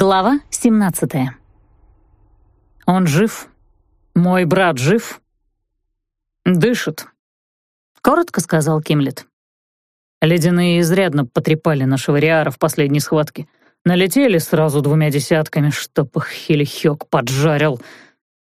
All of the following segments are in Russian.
Глава 17 «Он жив? Мой брат жив?» «Дышит», — коротко сказал Кимлет. Ледяные изрядно потрепали нашего Риара в последней схватке. Налетели сразу двумя десятками, чтоб их Хилихёк поджарил.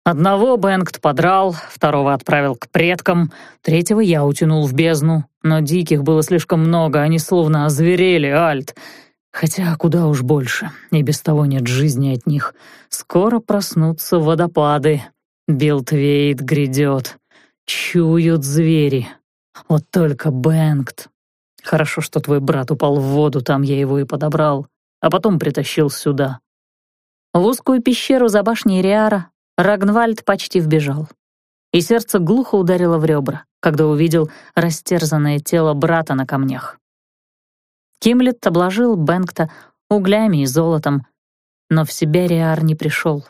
Одного Бэнгт подрал, второго отправил к предкам, третьего я утянул в бездну. Но диких было слишком много, они словно озверели, Альт — Хотя куда уж больше, и без того нет жизни от них. Скоро проснутся водопады. Билтвейт грядет. Чуют звери. Вот только Бэнгт. Хорошо, что твой брат упал в воду, там я его и подобрал, а потом притащил сюда. В узкую пещеру за башней Риара Рагнвальд почти вбежал. И сердце глухо ударило в ребра, когда увидел растерзанное тело брата на камнях. Кимлет обложил Бэнкта углями и золотом, но в себя Риар не пришел.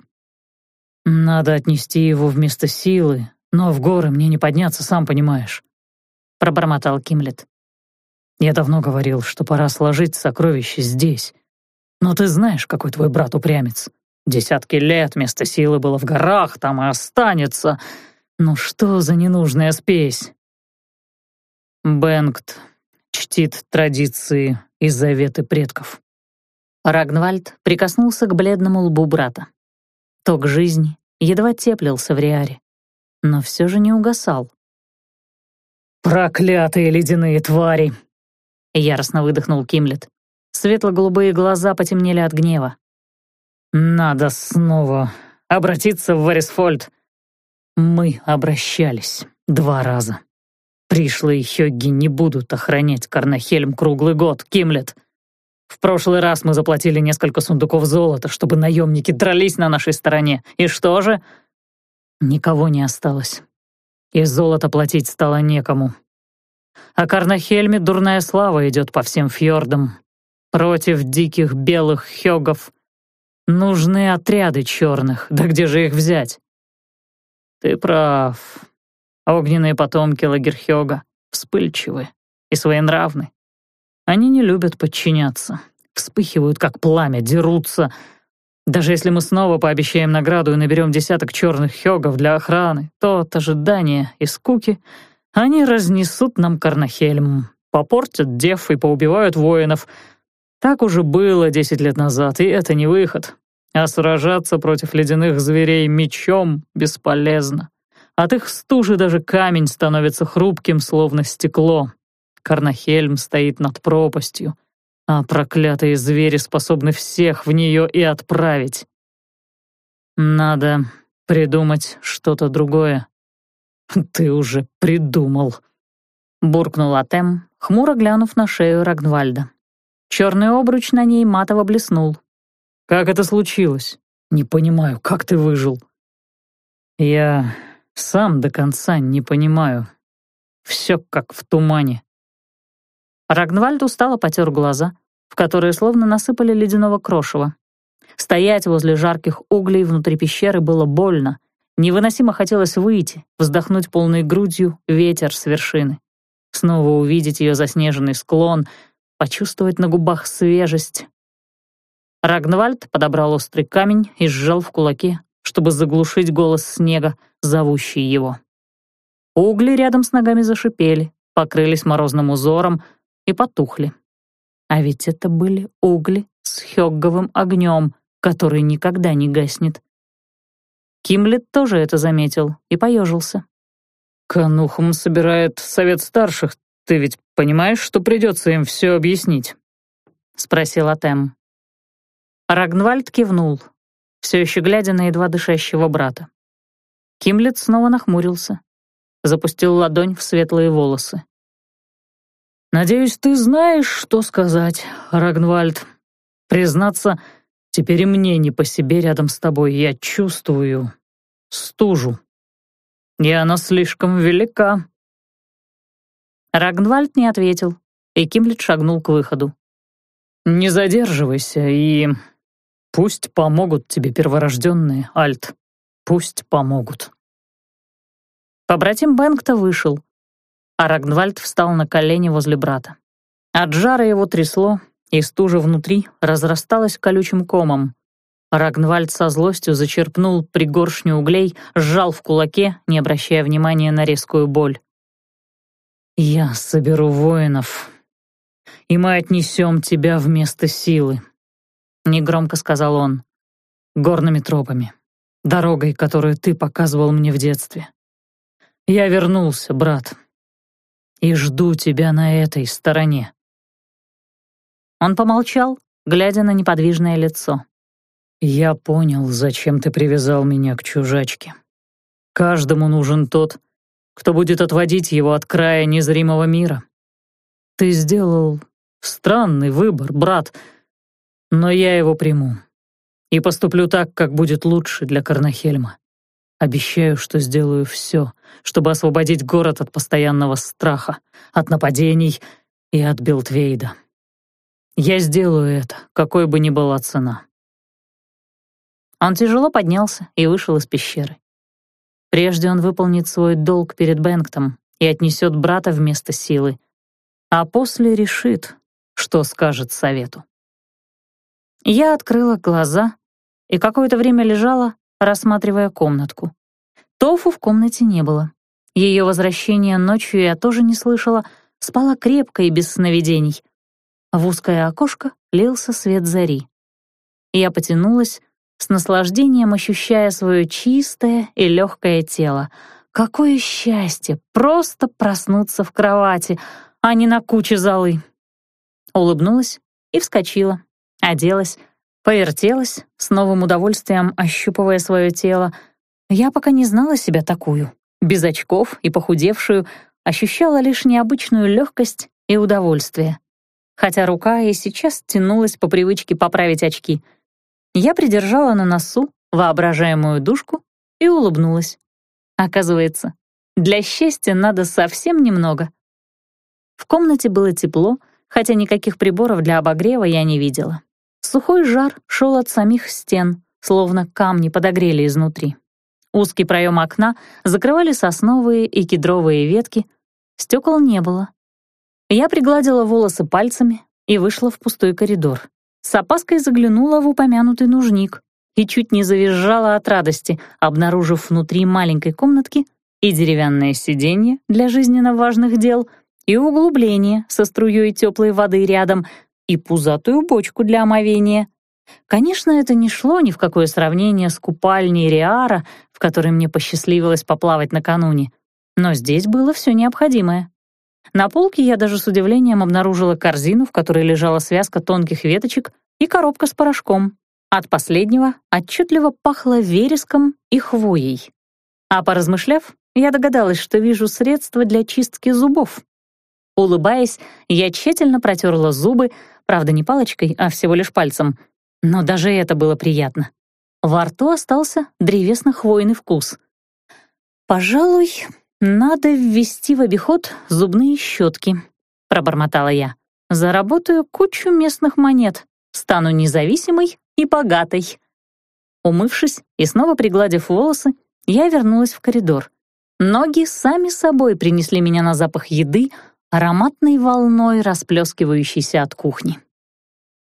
«Надо отнести его вместо силы, но в горы мне не подняться, сам понимаешь», — пробормотал Кимлет. «Я давно говорил, что пора сложить сокровища здесь. Но ты знаешь, какой твой брат упрямец. Десятки лет вместо силы было в горах, там и останется. Ну что за ненужная спесь?» Бэнгт чтит традиции и заветы предков. Рагнвальд прикоснулся к бледному лбу брата. Ток жизни едва теплился в Риаре, но все же не угасал. «Проклятые ледяные твари!» — яростно выдохнул Кимлет. Светло-голубые глаза потемнели от гнева. «Надо снова обратиться в Варисфольд. Мы обращались два раза». Пришлые хёгги не будут охранять Карнахельм круглый год, Кимлет. В прошлый раз мы заплатили несколько сундуков золота, чтобы наемники дрались на нашей стороне. И что же? Никого не осталось. И золото платить стало некому. А Карнахельме дурная слава идет по всем фьордам. Против диких белых хёгов нужны отряды черных, да где же их взять? Ты прав. Огненные потомки Лагерхёга вспыльчивы и своенравны. Они не любят подчиняться, вспыхивают как пламя, дерутся. Даже если мы снова пообещаем награду и наберем десяток черных хёгов для охраны, то от ожидания и скуки они разнесут нам Карнахельм, попортят дев и поубивают воинов. Так уже было десять лет назад, и это не выход. А сражаться против ледяных зверей мечом бесполезно. От их стужи даже камень становится хрупким, словно стекло. Карнахельм стоит над пропастью, а проклятые звери способны всех в нее и отправить. Надо придумать что-то другое. Ты уже придумал. Буркнул Атем, хмуро глянув на шею Рагнвальда. Черный обруч на ней матово блеснул. «Как это случилось? Не понимаю, как ты выжил?» «Я сам до конца не понимаю. Все как в тумане. Рагнвальд устало потер глаза, в которые словно насыпали ледяного крошева. Стоять возле жарких углей внутри пещеры было больно. Невыносимо хотелось выйти, вздохнуть полной грудью ветер с вершины. Снова увидеть ее заснеженный склон, почувствовать на губах свежесть. Рагнвальд подобрал острый камень и сжал в кулаке, чтобы заглушить голос снега, зовущий его. Угли рядом с ногами зашипели, покрылись морозным узором и потухли. А ведь это были угли с хёгговым огнем, который никогда не гаснет. Кимлет тоже это заметил и поежился. «Канухум собирает совет старших. Ты ведь понимаешь, что придется им все объяснить?» — спросил Атем. Рагнвальд кивнул, все еще глядя на едва дышащего брата. Кимлет снова нахмурился, запустил ладонь в светлые волосы. «Надеюсь, ты знаешь, что сказать, Рагнвальд. Признаться, теперь и мне не по себе рядом с тобой. Я чувствую стужу. И она слишком велика». Рагнвальд не ответил, и Кимлет шагнул к выходу. «Не задерживайся и Пусть помогут тебе перворожденные, Альт. Пусть помогут. Побратим Бенгта вышел, а Рагнвальд встал на колени возле брата. От жара его трясло, и стужа внутри разрасталась колючим комом, Рагнвальд со злостью зачерпнул пригоршню углей, сжал в кулаке, не обращая внимания на резкую боль. «Я соберу воинов, и мы отнесем тебя вместо силы», — негромко сказал он, — «горными тропами, дорогой, которую ты показывал мне в детстве. Я вернулся, брат, и жду тебя на этой стороне». Он помолчал, глядя на неподвижное лицо. «Я понял, зачем ты привязал меня к чужачке. Каждому нужен тот, кто будет отводить его от края незримого мира. Ты сделал странный выбор, брат, но я его приму и поступлю так, как будет лучше для Карнахельма. Обещаю, что сделаю все, чтобы освободить город от постоянного страха, от нападений и от Билтвейда. Я сделаю это, какой бы ни была цена. Он тяжело поднялся и вышел из пещеры. Прежде он выполнит свой долг перед Бэнктом и отнесет брата вместо силы, а после решит, что скажет совету. Я открыла глаза и какое-то время лежала, рассматривая комнатку. Тофу в комнате не было. Ее возвращение ночью я тоже не слышала, спала крепко и без сновидений. В узкое окошко лился свет зари. Я потянулась, с наслаждением ощущая свое чистое и легкое тело. Какое счастье просто проснуться в кровати, а не на куче золы. Улыбнулась и вскочила, оделась, повертелась, с новым удовольствием ощупывая свое тело. Я пока не знала себя такую, без очков и похудевшую, ощущала лишь необычную легкость и удовольствие. Хотя рука и сейчас тянулась по привычке поправить очки — я придержала на носу воображаемую душку и улыбнулась. Оказывается, для счастья надо совсем немного. В комнате было тепло, хотя никаких приборов для обогрева я не видела. Сухой жар шел от самих стен, словно камни подогрели изнутри. Узкий проем окна закрывали сосновые и кедровые ветки, стекол не было. Я пригладила волосы пальцами и вышла в пустой коридор. С опаской заглянула в упомянутый нужник и чуть не завизжала от радости, обнаружив внутри маленькой комнатки и деревянное сиденье для жизненно важных дел, и углубление со струей теплой воды рядом, и пузатую бочку для омовения. Конечно, это не шло ни в какое сравнение с купальней Риара, в которой мне посчастливилось поплавать накануне, но здесь было все необходимое. На полке я даже с удивлением обнаружила корзину, в которой лежала связка тонких веточек и коробка с порошком. От последнего отчетливо пахло вереском и хвоей. А поразмышляв, я догадалась, что вижу средства для чистки зубов. Улыбаясь, я тщательно протерла зубы, правда, не палочкой, а всего лишь пальцем. Но даже это было приятно. Во рту остался древесно-хвойный вкус. Пожалуй, «Надо ввести в обиход зубные щетки», — пробормотала я. «Заработаю кучу местных монет, стану независимой и богатой». Умывшись и снова пригладив волосы, я вернулась в коридор. Ноги сами собой принесли меня на запах еды, ароматной волной, расплескивающейся от кухни.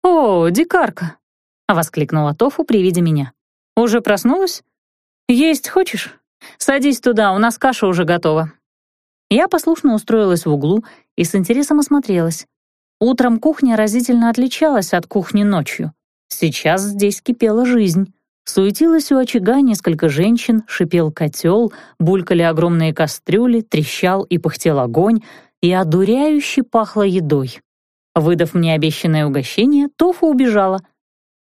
«О, дикарка!» — воскликнула Тофу при виде меня. «Уже проснулась? Есть хочешь?» «Садись туда, у нас каша уже готова». Я послушно устроилась в углу и с интересом осмотрелась. Утром кухня разительно отличалась от кухни ночью. Сейчас здесь кипела жизнь. Суетилось у очага несколько женщин, шипел котел, булькали огромные кастрюли, трещал и пыхтел огонь, и одуряюще пахло едой. Выдав мне обещанное угощение, Тофу убежала.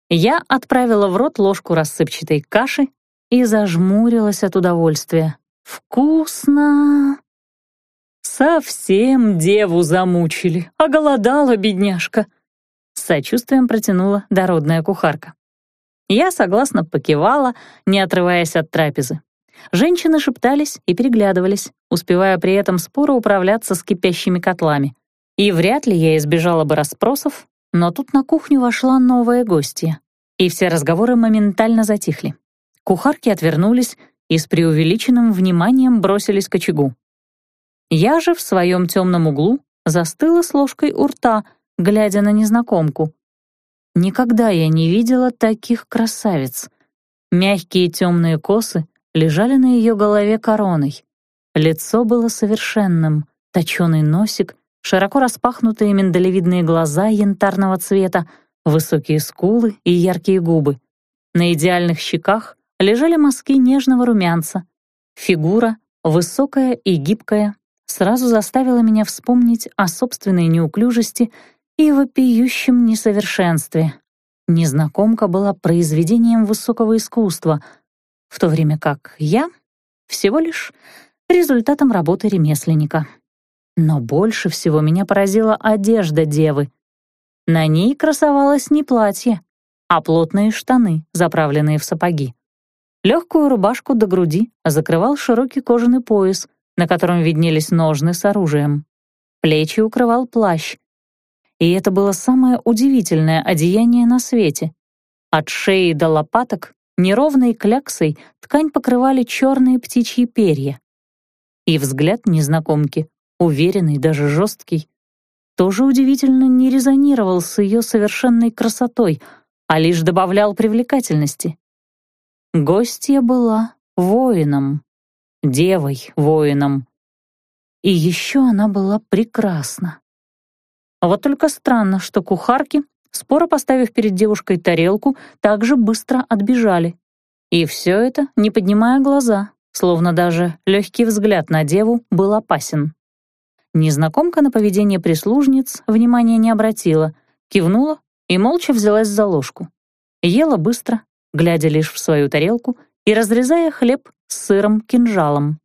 Я отправила в рот ложку рассыпчатой каши и зажмурилась от удовольствия. «Вкусно!» «Совсем деву замучили, оголодала бедняжка!» С сочувствием протянула дородная кухарка. Я согласно покивала, не отрываясь от трапезы. Женщины шептались и переглядывались, успевая при этом споро управляться с кипящими котлами. И вряд ли я избежала бы расспросов, но тут на кухню вошла новая гостья, и все разговоры моментально затихли. Кухарки отвернулись и с преувеличенным вниманием бросились к очагу. Я же в своем темном углу застыла с ложкой у рта, глядя на незнакомку. Никогда я не видела таких красавиц. Мягкие темные косы лежали на ее голове короной. Лицо было совершенным, точеный носик, широко распахнутые миндалевидные глаза янтарного цвета, высокие скулы и яркие губы. На идеальных щеках лежали мазки нежного румянца. Фигура, высокая и гибкая, сразу заставила меня вспомнить о собственной неуклюжести и вопиющем несовершенстве. Незнакомка была произведением высокого искусства, в то время как я всего лишь результатом работы ремесленника. Но больше всего меня поразила одежда девы. На ней красовалось не платье, а плотные штаны, заправленные в сапоги. Легкую рубашку до груди закрывал широкий кожаный пояс, на котором виднелись ножны с оружием. Плечи укрывал плащ. И это было самое удивительное одеяние на свете. От шеи до лопаток неровной кляксой ткань покрывали черные птичьи перья. И взгляд незнакомки, уверенный, даже жесткий, тоже удивительно не резонировал с ее совершенной красотой, а лишь добавлял привлекательности. Гостья была воином, девой-воином. И еще она была прекрасна. Вот только странно, что кухарки, споро поставив перед девушкой тарелку, так же быстро отбежали. И все это, не поднимая глаза, словно даже легкий взгляд на деву был опасен. Незнакомка на поведение прислужниц внимания не обратила, кивнула и молча взялась за ложку. Ела быстро, глядя лишь в свою тарелку и разрезая хлеб с сыром кинжалом.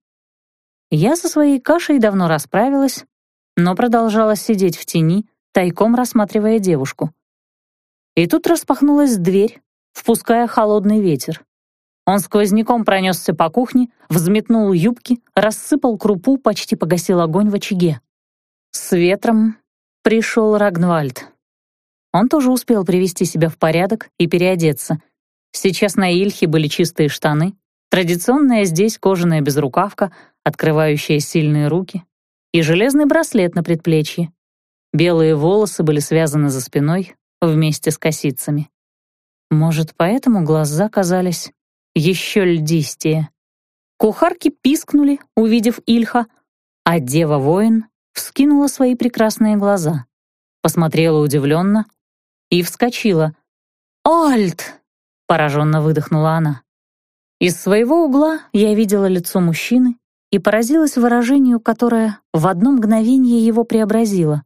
Я со своей кашей давно расправилась, но продолжала сидеть в тени, тайком рассматривая девушку. И тут распахнулась дверь, впуская холодный ветер. Он сквозняком пронесся по кухне, взметнул юбки, рассыпал крупу, почти погасил огонь в очаге. С ветром пришел Рагнвальд. Он тоже успел привести себя в порядок и переодеться. Сейчас на Ильхе были чистые штаны, традиционная здесь кожаная безрукавка, открывающая сильные руки, и железный браслет на предплечье. Белые волосы были связаны за спиной вместе с косицами. Может, поэтому глаза казались еще льдистее. Кухарки пискнули, увидев Ильха, а дева-воин вскинула свои прекрасные глаза, посмотрела удивленно и вскочила. «Альт!» — пораженно выдохнула она. Из своего угла я видела лицо мужчины и поразилась выражению, которое в одно мгновение его преобразило.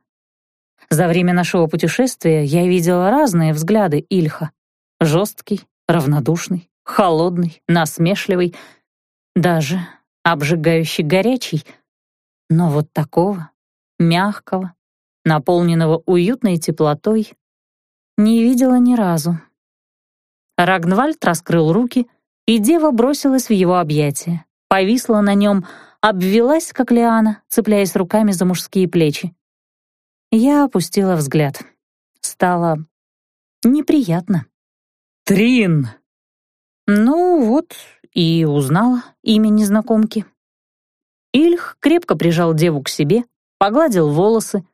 За время нашего путешествия я видела разные взгляды Ильха. Жесткий, равнодушный, холодный, насмешливый, даже обжигающий горячий. Но вот такого, мягкого, наполненного уютной теплотой, не видела ни разу. Рагнвальд раскрыл руки, и дева бросилась в его объятия, повисла на нем, обвелась, как лиана, цепляясь руками за мужские плечи. Я опустила взгляд. Стало неприятно. «Трин!» Ну вот, и узнала имя незнакомки. Ильх крепко прижал деву к себе, погладил волосы.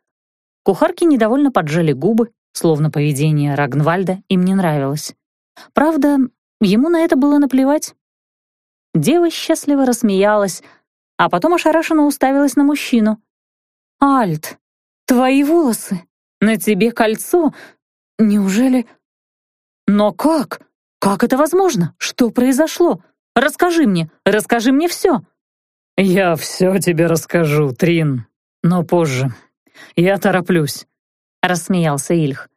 Кухарки недовольно поджали губы, словно поведение Рагнвальда им не нравилось. Правда, ему на это было наплевать. Дева счастливо рассмеялась, а потом ошарашенно уставилась на мужчину. «Альт, твои волосы, на тебе кольцо. Неужели...» «Но как? Как это возможно? Что произошло? Расскажи мне, расскажи мне все!» «Я все тебе расскажу, Трин, но позже. Я тороплюсь», — рассмеялся Ильх.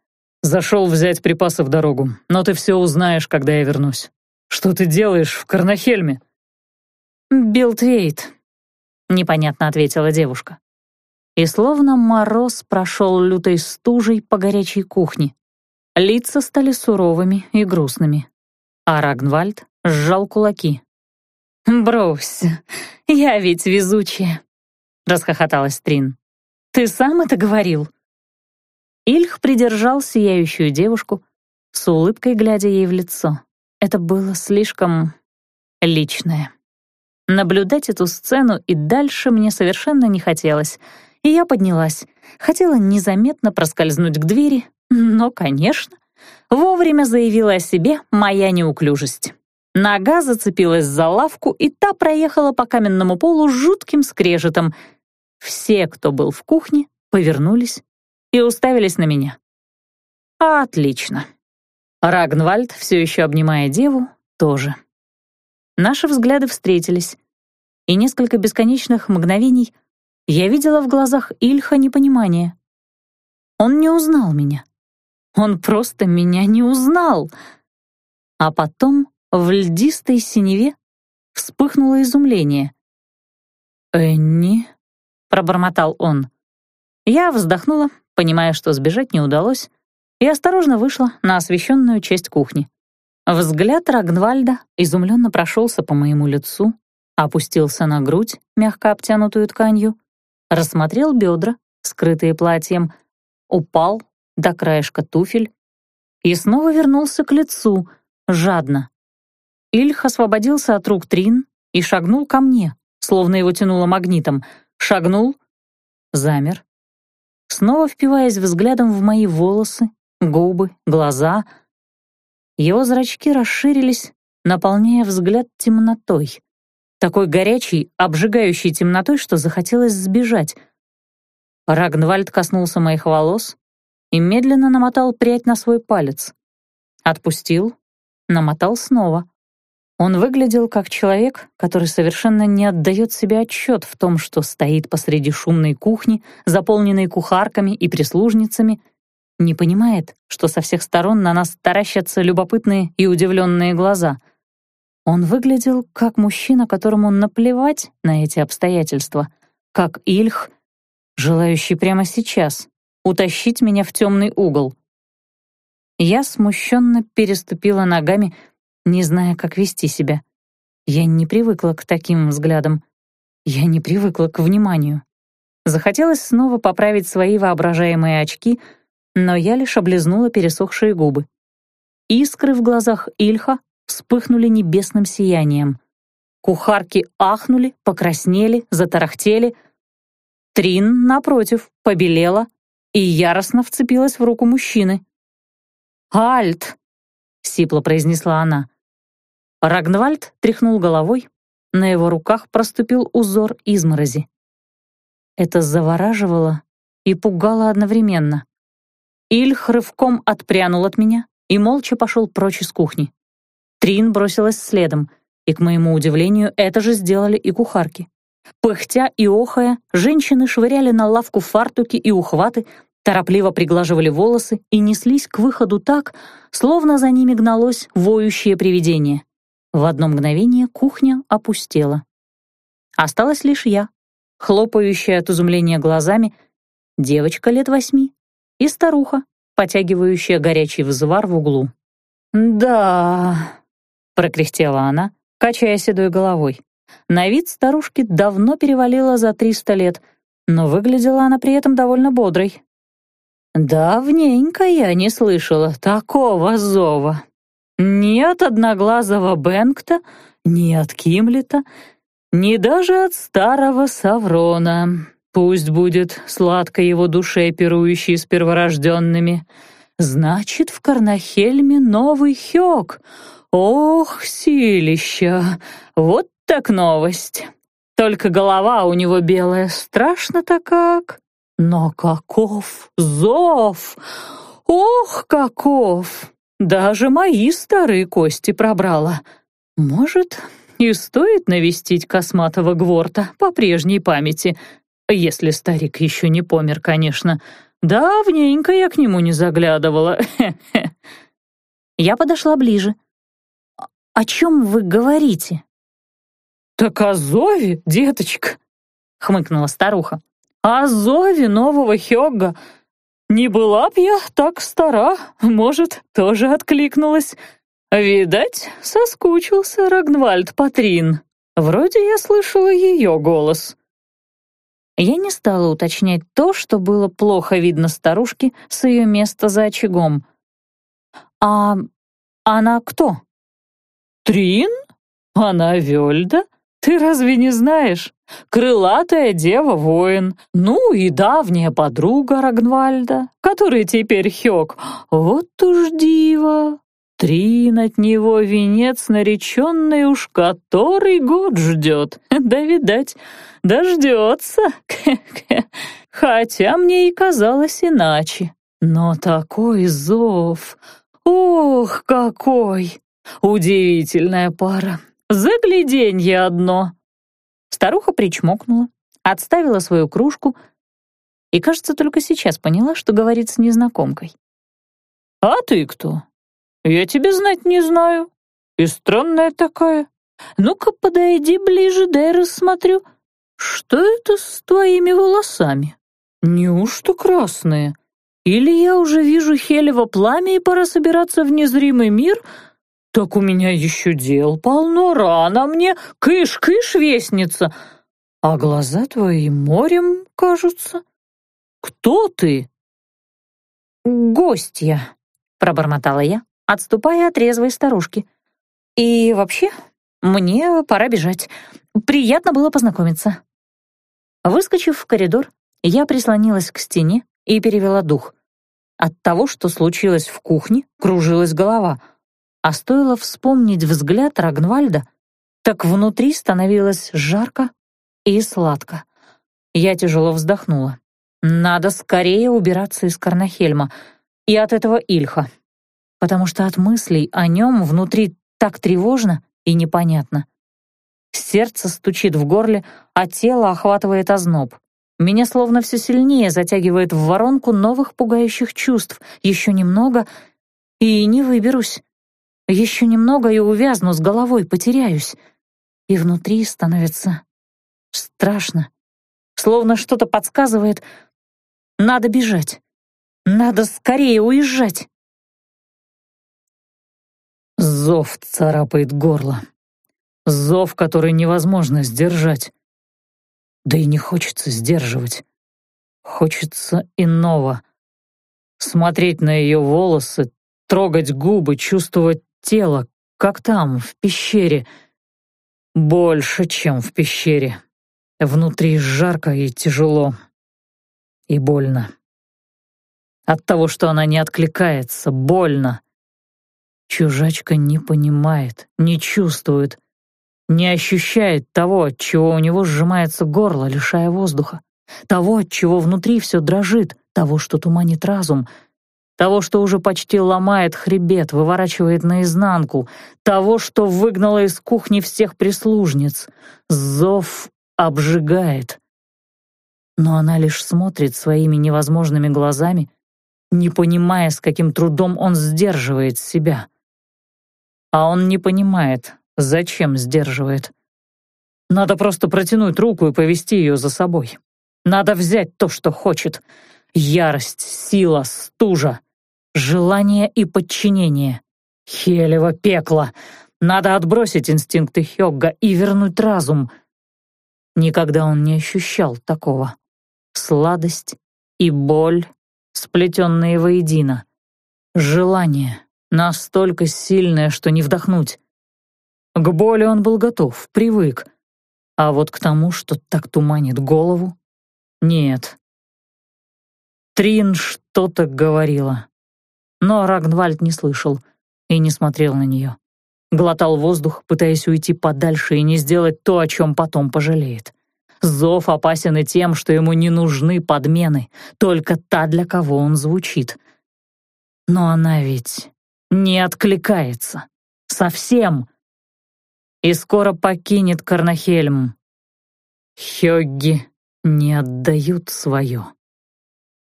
«Зашел взять припасы в дорогу, но ты все узнаешь, когда я вернусь. Что ты делаешь в Карнахельме?» «Билтвейт», — непонятно ответила девушка. И словно мороз прошел лютой стужей по горячей кухне. Лица стали суровыми и грустными а Рагнвальд сжал кулаки. «Брось, я ведь везучая», — расхохоталась Трин. «Ты сам это говорил?» Ильх придержал сияющую девушку, с улыбкой глядя ей в лицо. Это было слишком личное. Наблюдать эту сцену и дальше мне совершенно не хотелось, и я поднялась. Хотела незаметно проскользнуть к двери, но, конечно, Вовремя заявила о себе моя неуклюжесть. Нога зацепилась за лавку, и та проехала по каменному полу жутким скрежетом. Все, кто был в кухне, повернулись и уставились на меня. Отлично. Рагнвальд, все еще обнимая деву, тоже. Наши взгляды встретились, и несколько бесконечных мгновений я видела в глазах Ильха непонимание. Он не узнал меня. Он просто меня не узнал. А потом в льдистой синеве вспыхнуло изумление. «Энни?» — пробормотал он. Я вздохнула, понимая, что сбежать не удалось, и осторожно вышла на освещенную часть кухни. Взгляд Рагнвальда изумленно прошелся по моему лицу, опустился на грудь, мягко обтянутую тканью, рассмотрел бедра, скрытые платьем, упал до краешка туфель и снова вернулся к лицу, жадно. Ильх освободился от рук Трин и шагнул ко мне, словно его тянуло магнитом. Шагнул, замер, снова впиваясь взглядом в мои волосы, губы, глаза. Его зрачки расширились, наполняя взгляд темнотой. Такой горячей, обжигающей темнотой, что захотелось сбежать. Рагнвальд коснулся моих волос и медленно намотал прядь на свой палец. Отпустил, намотал снова. Он выглядел как человек, который совершенно не отдает себе отчет в том, что стоит посреди шумной кухни, заполненной кухарками и прислужницами, не понимает, что со всех сторон на нас таращатся любопытные и удивленные глаза. Он выглядел как мужчина, которому наплевать на эти обстоятельства, как Ильх, желающий прямо сейчас утащить меня в темный угол. Я смущенно переступила ногами, не зная, как вести себя. Я не привыкла к таким взглядам. Я не привыкла к вниманию. Захотелось снова поправить свои воображаемые очки, но я лишь облизнула пересохшие губы. Искры в глазах Ильха вспыхнули небесным сиянием. Кухарки ахнули, покраснели, затарахтели. Трин, напротив, побелела и яростно вцепилась в руку мужчины. «Альт!» — сипло произнесла она. Рагнвальд тряхнул головой, на его руках проступил узор изморози. Это завораживало и пугало одновременно. Ильх рывком отпрянул от меня и молча пошел прочь из кухни. Трин бросилась следом, и, к моему удивлению, это же сделали и кухарки. Пыхтя и охая, женщины швыряли на лавку фартуки и ухваты, торопливо приглаживали волосы и неслись к выходу так, словно за ними гналось воющее привидение. В одно мгновение кухня опустела. Осталась лишь я, хлопающая от изумления глазами, девочка лет восьми и старуха, потягивающая горячий взвар в углу. «Да», — прокряхтела она, качая седой головой. На вид старушки давно перевалила за триста лет, но выглядела она при этом довольно бодрой. «Давненько я не слышала такого зова. Ни от одноглазого Бенкта, ни от Кимлета, ни даже от старого Саврона. Пусть будет сладко его душе, пирующей с перворожденными. Значит, в Карнахельме новый Хёк. Ох, силища! Вот так новость. Только голова у него белая, страшно-то как. Но каков зов! Ох, каков! Даже мои старые кости пробрала. Может, и стоит навестить косматого Гворта по прежней памяти, если старик еще не помер, конечно. Давненько я к нему не заглядывала. Я подошла ближе. «О чем вы говорите?» «Так о зове, деточка», — хмыкнула старуха. «О зове нового Хёгга не была б я так стара, может, тоже откликнулась. Видать, соскучился Рагнвальд Патрин. Вроде я слышала ее голос. Я не стала уточнять то, что было плохо видно старушке с ее места за очагом. «А она кто?» «Трин? Она Вельда? Ты разве не знаешь? крылатая дева-воин, ну и давняя подруга Рагнвальда, который теперь Хёк. Вот уж дива, Трин от него венец нареченный уж который год ждет. Да, видать, дождется. Хотя мне и казалось иначе. Но такой зов... Ох, какой! Удивительная пара. Загляденье одно. Старуха причмокнула, отставила свою кружку и, кажется, только сейчас поняла, что говорит с незнакомкой. «А ты кто?» «Я тебя знать не знаю. И странная такая. Ну-ка, подойди ближе, дай рассмотрю. Что это с твоими волосами? Неужто красные? Или я уже вижу Хелево пламя и пора собираться в незримый мир? Так у меня еще дел полно, рано мне, кыш-кыш, вестница. А глаза твои морем кажутся. Кто ты?» «Гостья», — пробормотала я, отступая от резвой старушки. «И вообще, мне пора бежать. Приятно было познакомиться». Выскочив в коридор, я прислонилась к стене и перевела дух. От того, что случилось в кухне, кружилась голова, а стоило вспомнить взгляд Рагнвальда, так внутри становилось жарко и сладко. Я тяжело вздохнула. Надо скорее убираться из Карнахельма и от этого Ильха потому что от мыслей о нем внутри так тревожно и непонятно. Сердце стучит в горле, а тело охватывает озноб. Меня словно все сильнее затягивает в воронку новых пугающих чувств. Еще немного — и не выберусь. Еще немного и увязну с головой, потеряюсь. И внутри становится страшно. Словно что-то подсказывает. Надо бежать. Надо скорее уезжать. Зов царапает горло. Зов, который невозможно сдержать. Да и не хочется сдерживать. Хочется иного. Смотреть на ее волосы, трогать губы, чувствовать тело, как там, в пещере. Больше, чем в пещере. Внутри жарко и тяжело. И больно. От того, что она не откликается, больно. Чужачка не понимает, не чувствует, не ощущает того, от чего у него сжимается горло, лишая воздуха, того, от чего внутри все дрожит, того, что туманит разум, того, что уже почти ломает хребет, выворачивает наизнанку, того, что выгнало из кухни всех прислужниц. Зов обжигает. Но она лишь смотрит своими невозможными глазами, не понимая, с каким трудом он сдерживает себя. А он не понимает, зачем сдерживает. Надо просто протянуть руку и повести ее за собой. Надо взять то, что хочет. Ярость, сила, стужа, желание и подчинение. Хелево пекло. Надо отбросить инстинкты Хёгга и вернуть разум. Никогда он не ощущал такого. Сладость и боль, сплетенные воедино. Желание, настолько сильное, что не вдохнуть. К боли он был готов, привык. А вот к тому, что так туманит голову, нет. Трин что-то говорила. Но Рагнвальд не слышал и не смотрел на нее. Глотал воздух, пытаясь уйти подальше и не сделать то, о чем потом пожалеет. Зов опасен и тем, что ему не нужны подмены, только та, для кого он звучит. Но она ведь не откликается. Совсем. И скоро покинет Карнахельм. Хёгги не отдают свое.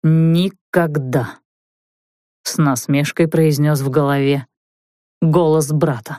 Никогда. С насмешкой произнес в голове голос брата.